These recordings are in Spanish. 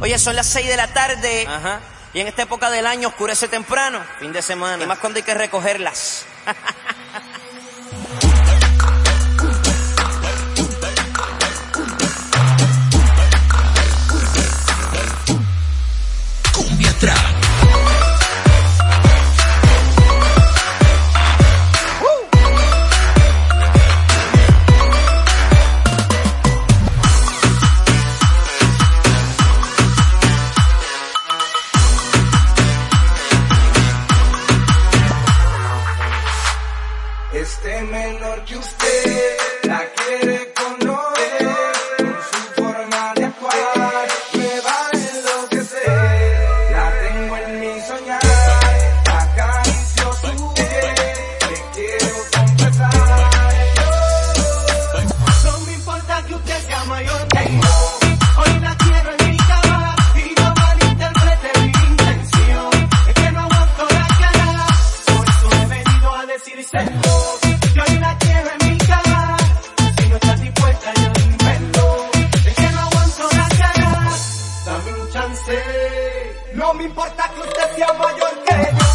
Oye, son las 6 de la tarde. Ajá. Y en esta época del año oscurece temprano. Fin de semana. Y más cuando hay que recogerlas. esté menor que usted, la quiere conocer, con su forma de actuar, me vale lo que sé, la tengo en mi soñar, acaricio su piel, le quiero confesar, no me importa que usted sea mayor que yo, hoy la quiero en mi cama, y no malinterprete mi intención, es que no aguanto la cara, por eso he venido a decir y No me importa que usted sea mayor que yo.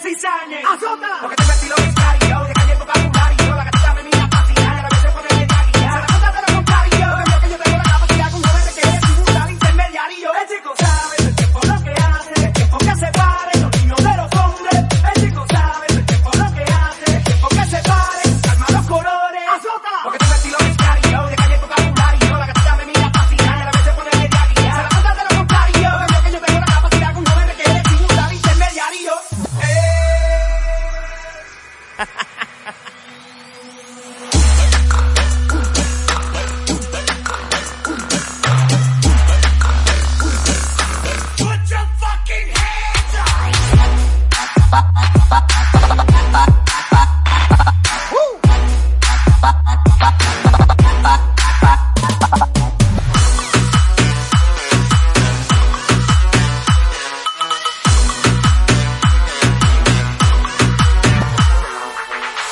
cizaña. ¡Azota! Porque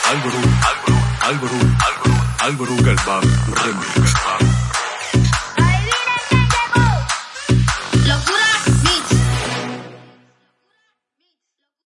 Álvaro, Álvaro, Álvaro, Álvaro Galván Remix.